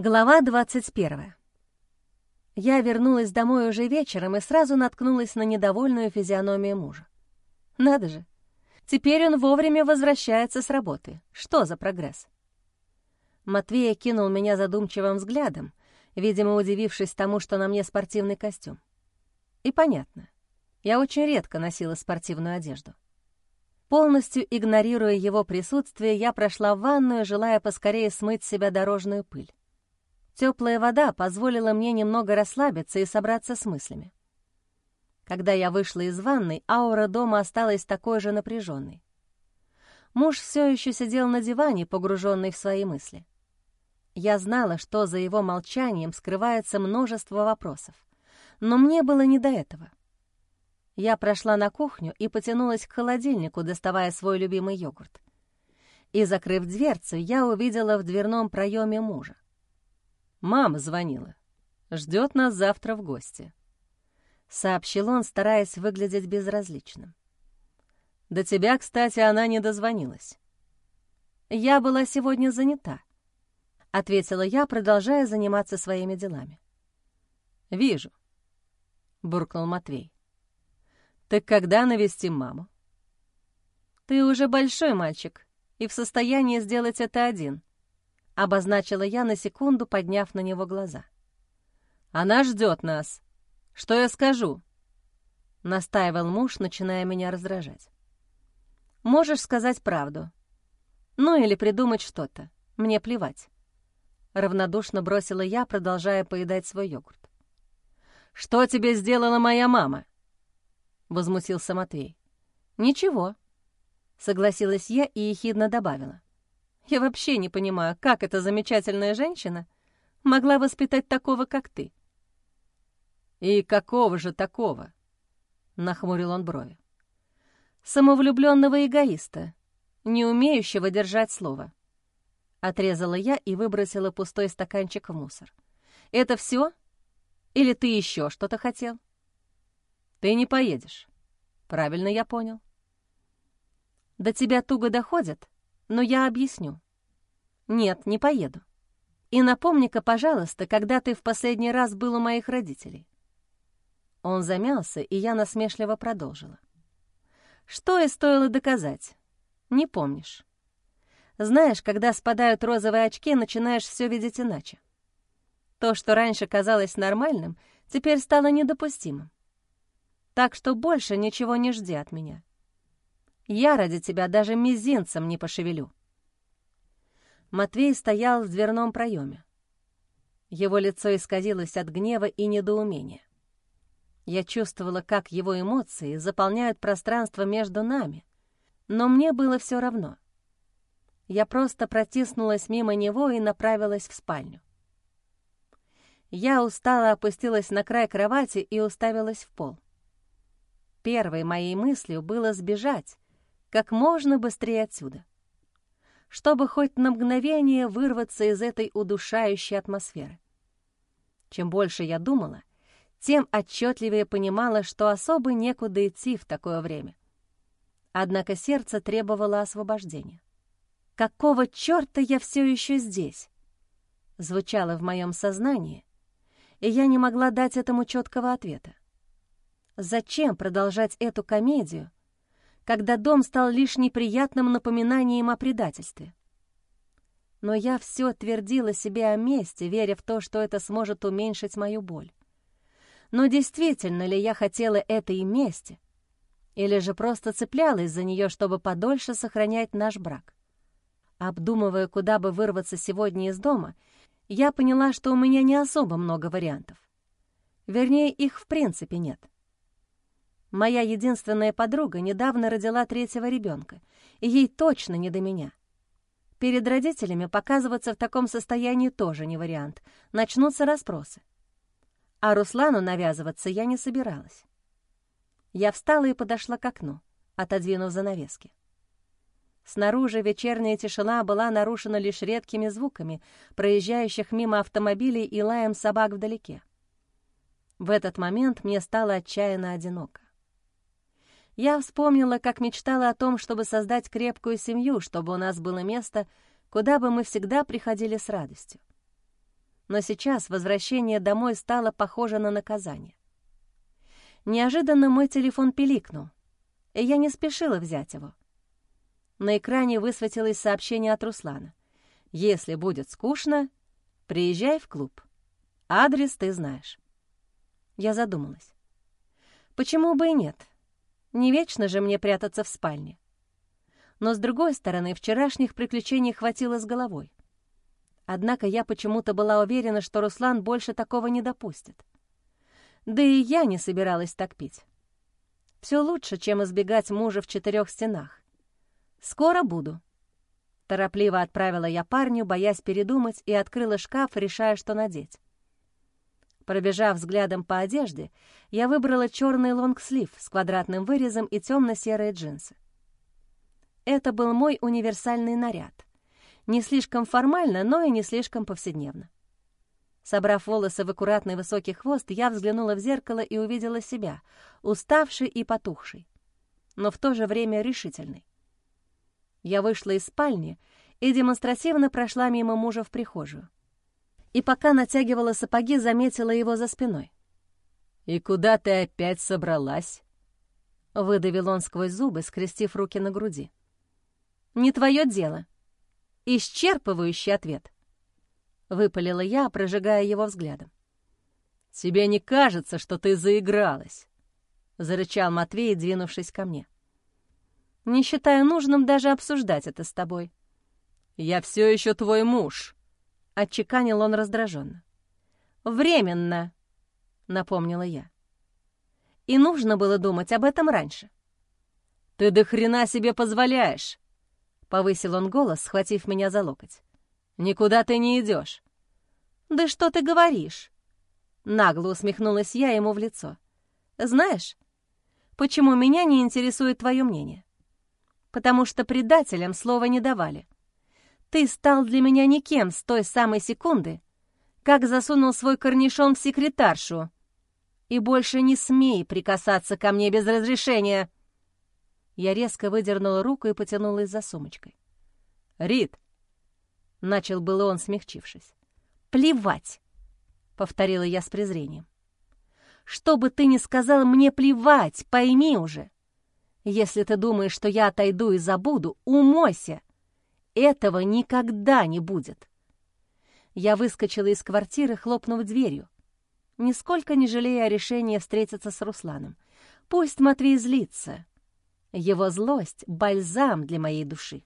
Глава 21. Я вернулась домой уже вечером и сразу наткнулась на недовольную физиономию мужа. Надо же, теперь он вовремя возвращается с работы. Что за прогресс? Матвей кинул меня задумчивым взглядом, видимо, удивившись тому, что на мне спортивный костюм. И понятно, я очень редко носила спортивную одежду. Полностью игнорируя его присутствие, я прошла в ванную, желая поскорее смыть с себя дорожную пыль. Теплая вода позволила мне немного расслабиться и собраться с мыслями. Когда я вышла из ванной, аура дома осталась такой же напряженной. Муж все еще сидел на диване, погруженный в свои мысли. Я знала, что за его молчанием скрывается множество вопросов, но мне было не до этого. Я прошла на кухню и потянулась к холодильнику, доставая свой любимый йогурт. И, закрыв дверцу, я увидела в дверном проеме мужа. Мама звонила. Ждет нас завтра в гости. Сообщил он, стараясь выглядеть безразличным. До тебя, кстати, она не дозвонилась. Я была сегодня занята, — ответила я, продолжая заниматься своими делами. «Вижу», — буркнул Матвей. «Так когда навестим маму?» «Ты уже большой мальчик и в состоянии сделать это один», обозначила я на секунду, подняв на него глаза. «Она ждет нас. Что я скажу?» — настаивал муж, начиная меня раздражать. «Можешь сказать правду. Ну или придумать что-то. Мне плевать». Равнодушно бросила я, продолжая поедать свой йогурт. «Что тебе сделала моя мама?» — возмутился Матвей. «Ничего», — согласилась я и ехидно добавила. Я вообще не понимаю, как эта замечательная женщина могла воспитать такого, как ты». «И какого же такого?» — нахмурил он брови. «Самовлюбленного эгоиста, не умеющего держать слово». Отрезала я и выбросила пустой стаканчик в мусор. «Это все? Или ты еще что-то хотел?» «Ты не поедешь. Правильно я понял?» «До тебя туго доходит?» Но я объясню. Нет, не поеду. И напомни-ка, пожалуйста, когда ты в последний раз был у моих родителей. Он замялся, и я насмешливо продолжила. Что и стоило доказать? Не помнишь. Знаешь, когда спадают розовые очки, начинаешь все видеть иначе. То, что раньше казалось нормальным, теперь стало недопустимым. Так что больше ничего не жди от меня. Я ради тебя даже мизинцем не пошевелю». Матвей стоял в дверном проеме. Его лицо исказилось от гнева и недоумения. Я чувствовала, как его эмоции заполняют пространство между нами, но мне было все равно. Я просто протиснулась мимо него и направилась в спальню. Я устало опустилась на край кровати и уставилась в пол. Первой моей мыслью было сбежать, как можно быстрее отсюда, чтобы хоть на мгновение вырваться из этой удушающей атмосферы. Чем больше я думала, тем отчетливее понимала, что особо некуда идти в такое время. Однако сердце требовало освобождения. «Какого черта я все еще здесь?» звучало в моем сознании, и я не могла дать этому четкого ответа. Зачем продолжать эту комедию, когда дом стал лишь неприятным напоминанием о предательстве. Но я все твердила себе о месте, веря в то, что это сможет уменьшить мою боль. Но действительно ли я хотела этой мести? Или же просто цеплялась за нее, чтобы подольше сохранять наш брак? Обдумывая, куда бы вырваться сегодня из дома, я поняла, что у меня не особо много вариантов. Вернее, их в принципе нет. Моя единственная подруга недавно родила третьего ребенка, и ей точно не до меня. Перед родителями показываться в таком состоянии тоже не вариант, начнутся расспросы. А Руслану навязываться я не собиралась. Я встала и подошла к окну, отодвинув занавески. Снаружи вечерняя тишина была нарушена лишь редкими звуками, проезжающих мимо автомобилей и лаем собак вдалеке. В этот момент мне стало отчаянно одиноко. Я вспомнила, как мечтала о том, чтобы создать крепкую семью, чтобы у нас было место, куда бы мы всегда приходили с радостью. но сейчас возвращение домой стало похоже на наказание. Неожиданно мой телефон пиликнул, и я не спешила взять его. На экране высветилось сообщение от Руслана. «Если будет скучно, приезжай в клуб. Адрес ты знаешь». Я задумалась. Почему бы и нет? Не вечно же мне прятаться в спальне. Но, с другой стороны, вчерашних приключений хватило с головой. Однако я почему-то была уверена, что Руслан больше такого не допустит. Да и я не собиралась так пить. Все лучше, чем избегать мужа в четырех стенах. «Скоро буду». Торопливо отправила я парню, боясь передумать, и открыла шкаф, решая, что надеть. Пробежав взглядом по одежде, я выбрала черный лонгслив с квадратным вырезом и темно-серые джинсы. Это был мой универсальный наряд. Не слишком формально, но и не слишком повседневно. Собрав волосы в аккуратный высокий хвост, я взглянула в зеркало и увидела себя, уставшей и потухшей, но в то же время решительной. Я вышла из спальни и демонстративно прошла мимо мужа в прихожую. И пока натягивала сапоги, заметила его за спиной. «И куда ты опять собралась?» — выдавил он сквозь зубы, скрестив руки на груди. «Не твое дело», Исчерпывающий ответ. Выпалила я, прожигая его взглядом. «Тебе не кажется, что ты заигралась?» — зарычал Матвей, двинувшись ко мне. «Не считаю нужным даже обсуждать это с тобой». «Я все еще твой муж», — отчеканил он раздраженно. «Временно», — напомнила я. «И нужно было думать об этом раньше». «Ты до хрена себе позволяешь!» — повысил он голос, схватив меня за локоть. «Никуда ты не идешь. «Да что ты говоришь?» Нагло усмехнулась я ему в лицо. «Знаешь, почему меня не интересует твое мнение? Потому что предателям слова не давали. Ты стал для меня никем с той самой секунды, как засунул свой корнишон в секретаршу. И больше не смей прикасаться ко мне без разрешения!» Я резко выдернула руку и потянулась за сумочкой. «Рит!» — начал было он, смягчившись. «Плевать!» — повторила я с презрением. «Что бы ты ни сказал, мне плевать, пойми уже. Если ты думаешь, что я отойду и забуду, умойся. Этого никогда не будет». Я выскочила из квартиры, хлопнув дверью, нисколько не жалея о решении встретиться с Русланом. Пусть Матвей злится, его злость — бальзам для моей души.